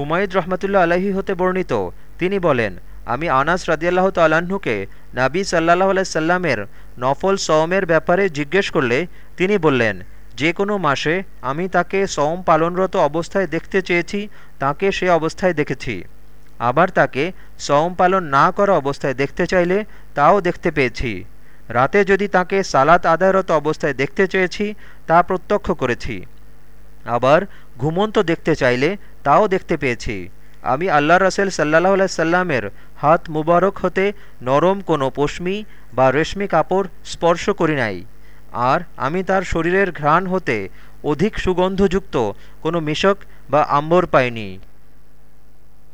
হুমায়ুদ রহমতুল্লা আলাহি হতে বর্ণিত। তিনি বলেন, আমি আনাস রাদিয়াল্লাহ তাল্লাহ্নকে নাবি সাল্লাহ আলাইসাল্লামের নফল সওমের ব্যাপারে জিজ্ঞেস করলে তিনি বললেন, যে কোনো মাসে আমি তাকে সওম পালনরত অবস্থায় দেখতে চেয়েছি, তাকে সে অবস্থায় দেখেছি। আবার তাকে সওম পালন না করা অবস্থায় দেখতে চাইলে তাও দেখতে পেয়েছি। রাতে যদি তাকে সালাত আদায়রত অবস্থায় দেখতে চেয়েছি, তা প্রত্যক্ষ করেছি। আবার ঘুমন্ত দেখতে চাইলে তাও দেখতে পেয়েছি। আমি আল্লাহ রসেল সাল্লাহ সাল্লামের হাত মুবারক হতে নরম কোনো পশমি বা রেশমি কাপড় স্পর্শ করি নাই। আর আমি তার শরীরের ঘ্রাণ হতে অধিক সুগন্ধযুক্ত কোনো মিশক বা আম্বর পাইনি।